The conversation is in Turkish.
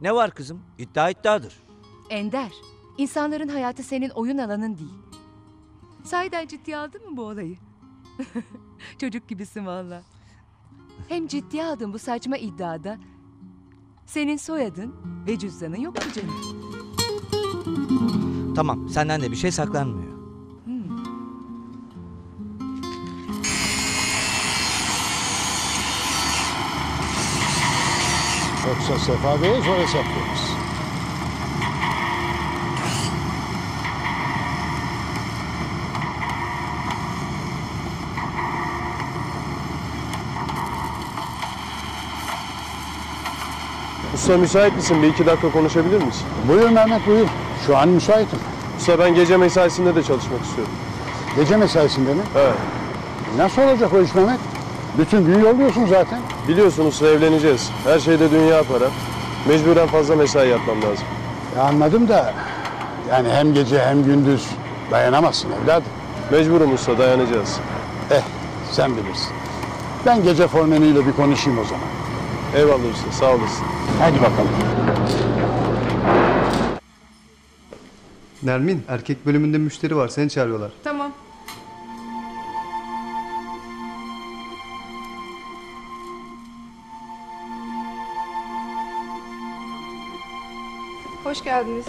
Ne var kızım? İddia iddiadır. Ender, insanların hayatı senin oyun alanın değil. Sahiden ciddiye aldın mı bu olayı? Çocuk gibisin valla. Hem ciddiye aldın bu saçma iddiada. Senin soyadın ve cüzdanın yok mu canım? Tamam senden de bir şey saklanmıyor. Yoksa Sefa Bey'e zor hesaplıyoruz. Usta müsait misin? Bir iki dakika konuşabilir miyiz? Buyur Mehmet buyur. Şu an müsaitim. Usta ben gece mesaisinde de çalışmak istiyorum. Gece mesaisinde mi? Evet. Nasıl olacak o iş Mehmet? Bütün gün yolluyorsun zaten. Biliyorsun usta evleneceğiz. Her şeyde dünya para. Mecburen fazla mesai yapmam lazım. Ya anladım da yani hem gece hem gündüz dayanamazsın evladım. Mecburum usta dayanacağız. Eh sen bilirsin. Ben gece formeniyle bir konuşayım o zaman. Eyvallah usta sağ olasın. Hadi bakalım. Nermin, erkek bölümünde müşteri var. Seni çağırıyorlar. Tamam. Hoş geldiniz.